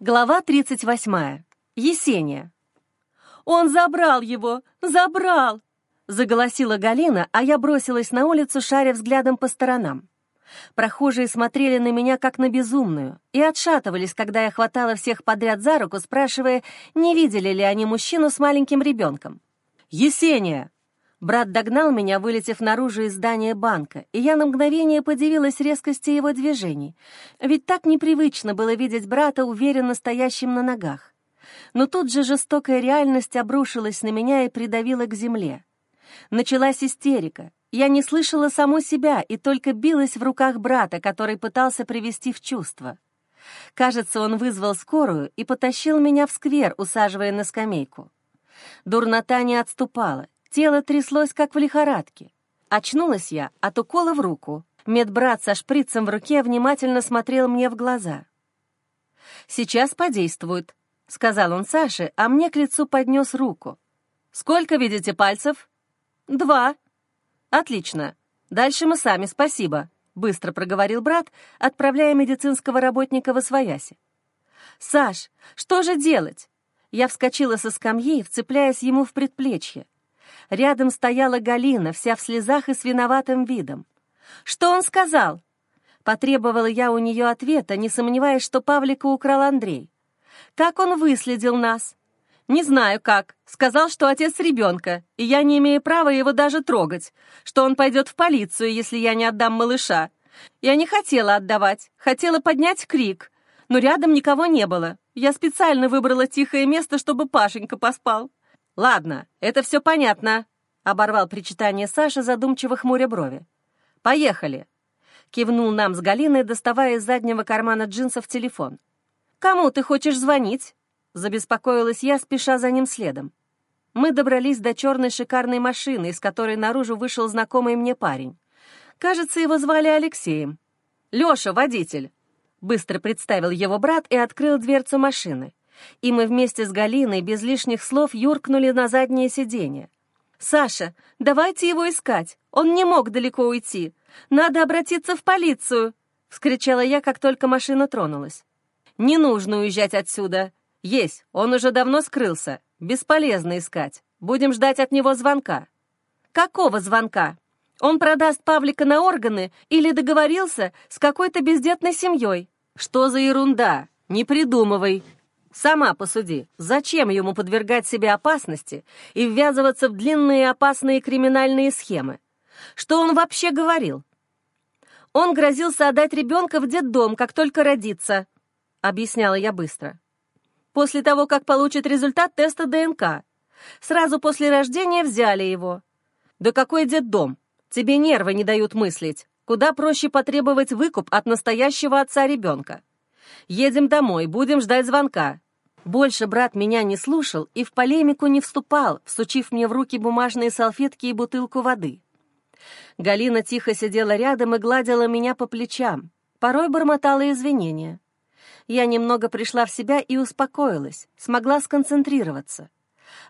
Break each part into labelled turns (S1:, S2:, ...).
S1: Глава 38. Есения. «Он забрал его! Забрал!» — заголосила Галина, а я бросилась на улицу, шаря взглядом по сторонам. Прохожие смотрели на меня как на безумную и отшатывались, когда я хватала всех подряд за руку, спрашивая, не видели ли они мужчину с маленьким ребенком. «Есения!» Брат догнал меня, вылетев наружу из здания банка, и я на мгновение подивилась резкости его движений, ведь так непривычно было видеть брата уверенно стоящим на ногах. Но тут же жестокая реальность обрушилась на меня и придавила к земле. Началась истерика. Я не слышала саму себя и только билась в руках брата, который пытался привести в чувство. Кажется, он вызвал скорую и потащил меня в сквер, усаживая на скамейку. Дурнота не отступала, Тело тряслось, как в лихорадке. Очнулась я от укола в руку. Медбрат со шприцем в руке внимательно смотрел мне в глаза. «Сейчас подействует», — сказал он Саше, а мне к лицу поднес руку. «Сколько видите пальцев?» «Два». «Отлично. Дальше мы сами, спасибо», — быстро проговорил брат, отправляя медицинского работника в освояси. «Саш, что же делать?» Я вскочила со скамьи, вцепляясь ему в предплечье. Рядом стояла Галина, вся в слезах и с виноватым видом. «Что он сказал?» Потребовала я у нее ответа, не сомневаясь, что Павлика украл Андрей. «Как он выследил нас?» «Не знаю как. Сказал, что отец ребенка, и я не имею права его даже трогать, что он пойдет в полицию, если я не отдам малыша. Я не хотела отдавать, хотела поднять крик, но рядом никого не было. Я специально выбрала тихое место, чтобы Пашенька поспал. «Ладно, это все понятно», — оборвал причитание Саши, задумчиво хмуря брови. «Поехали», — кивнул нам с Галиной, доставая из заднего кармана джинсов телефон. «Кому ты хочешь звонить?» — забеспокоилась я, спеша за ним следом. Мы добрались до черной шикарной машины, из которой наружу вышел знакомый мне парень. Кажется, его звали Алексеем. «Леша, водитель!» Быстро представил его брат и открыл дверцу машины и мы вместе с Галиной без лишних слов юркнули на заднее сиденье. «Саша, давайте его искать. Он не мог далеко уйти. Надо обратиться в полицию!» — вскричала я, как только машина тронулась. «Не нужно уезжать отсюда. Есть, он уже давно скрылся. Бесполезно искать. Будем ждать от него звонка». «Какого звонка? Он продаст Павлика на органы или договорился с какой-то бездетной семьей?» «Что за ерунда? Не придумывай!» Сама посуди, зачем ему подвергать себе опасности и ввязываться в длинные опасные криминальные схемы? Что он вообще говорил? Он грозился отдать ребенка в детдом, как только родится, объясняла я быстро. После того, как получит результат теста ДНК. Сразу после рождения взяли его. Да какой детдом? Тебе нервы не дают мыслить. Куда проще потребовать выкуп от настоящего отца ребенка. Едем домой, будем ждать звонка. Больше брат меня не слушал и в полемику не вступал, всучив мне в руки бумажные салфетки и бутылку воды. Галина тихо сидела рядом и гладила меня по плечам, порой бормотала извинения. Я немного пришла в себя и успокоилась, смогла сконцентрироваться.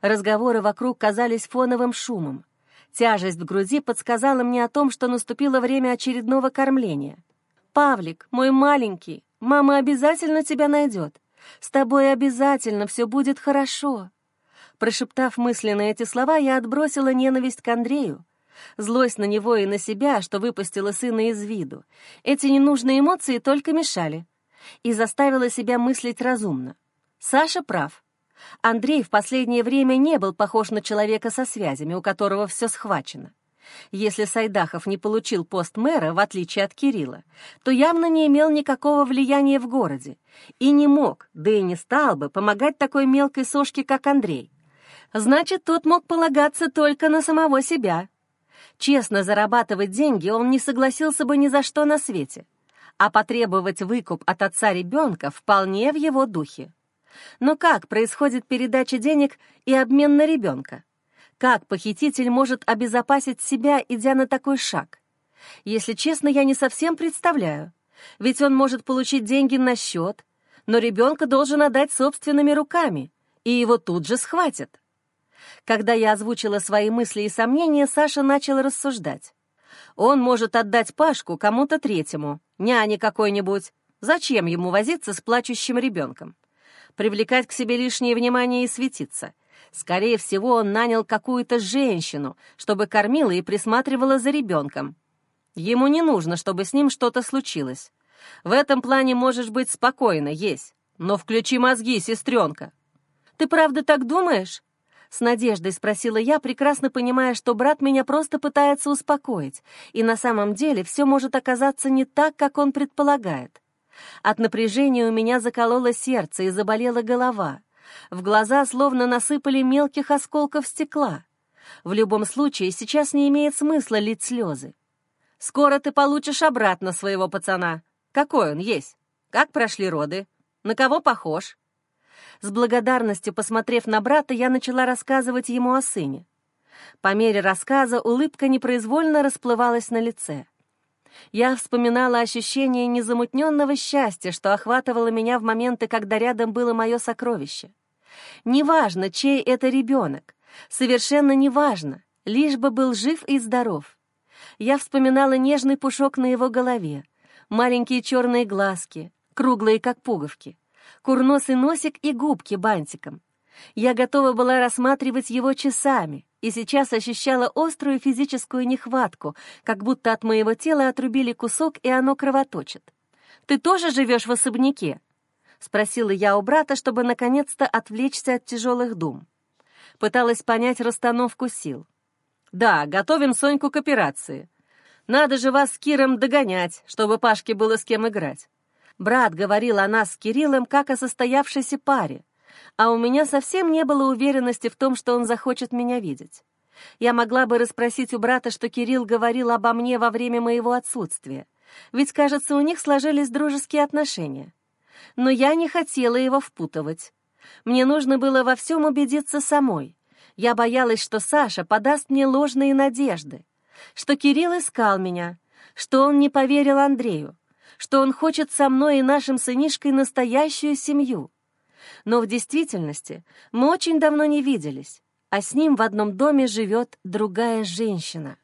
S1: Разговоры вокруг казались фоновым шумом. Тяжесть в груди подсказала мне о том, что наступило время очередного кормления. «Павлик, мой маленький, мама обязательно тебя найдет. С тобой обязательно все будет хорошо». Прошептав мысленно эти слова, я отбросила ненависть к Андрею, злость на него и на себя, что выпустила сына из виду. Эти ненужные эмоции только мешали. И заставила себя мыслить разумно. Саша прав. Андрей в последнее время не был похож на человека со связями, у которого все схвачено. Если Сайдахов не получил пост мэра, в отличие от Кирилла, то явно не имел никакого влияния в городе и не мог, да и не стал бы, помогать такой мелкой сошке, как Андрей. Значит, тот мог полагаться только на самого себя. Честно зарабатывать деньги он не согласился бы ни за что на свете, а потребовать выкуп от отца ребенка вполне в его духе. Но как происходит передача денег и обмен на ребенка? Как похититель может обезопасить себя, идя на такой шаг? Если честно, я не совсем представляю. Ведь он может получить деньги на счет, но ребенка должен отдать собственными руками, и его тут же схватят. Когда я озвучила свои мысли и сомнения, Саша начал рассуждать. Он может отдать Пашку кому-то третьему, няне какой-нибудь. Зачем ему возиться с плачущим ребенком? привлекать к себе лишнее внимание и светиться. Скорее всего, он нанял какую-то женщину, чтобы кормила и присматривала за ребенком. Ему не нужно, чтобы с ним что-то случилось. В этом плане можешь быть спокойно, есть. Но включи мозги, сестренка. Ты правда так думаешь? С надеждой спросила я, прекрасно понимая, что брат меня просто пытается успокоить, и на самом деле все может оказаться не так, как он предполагает. От напряжения у меня закололо сердце и заболела голова. В глаза словно насыпали мелких осколков стекла. В любом случае, сейчас не имеет смысла лить слезы. Скоро ты получишь обратно своего пацана. Какой он есть? Как прошли роды? На кого похож?» С благодарностью посмотрев на брата, я начала рассказывать ему о сыне. По мере рассказа улыбка непроизвольно расплывалась на лице. Я вспоминала ощущение незамутненного счастья, что охватывало меня в моменты, когда рядом было мое сокровище. Неважно, чей это ребенок, совершенно неважно, лишь бы был жив и здоров. Я вспоминала нежный пушок на его голове, маленькие черные глазки, круглые, как пуговки, курносый носик и губки бантиком. Я готова была рассматривать его часами и сейчас ощущала острую физическую нехватку, как будто от моего тела отрубили кусок, и оно кровоточит. «Ты тоже живешь в особняке?» — спросила я у брата, чтобы наконец-то отвлечься от тяжелых дум. Пыталась понять расстановку сил. «Да, готовим Соньку к операции. Надо же вас с Киром догонять, чтобы Пашке было с кем играть. Брат говорил о нас с Кириллом как о состоявшейся паре, а у меня совсем не было уверенности в том, что он захочет меня видеть. Я могла бы расспросить у брата, что Кирилл говорил обо мне во время моего отсутствия, ведь, кажется, у них сложились дружеские отношения. Но я не хотела его впутывать. Мне нужно было во всем убедиться самой, я боялась, что Саша подаст мне ложные надежды, что Кирилл искал меня, что он не поверил Андрею, что он хочет со мной и нашим сынишкой настоящую семью. Но в действительности мы очень давно не виделись, а с ним в одном доме живет другая женщина.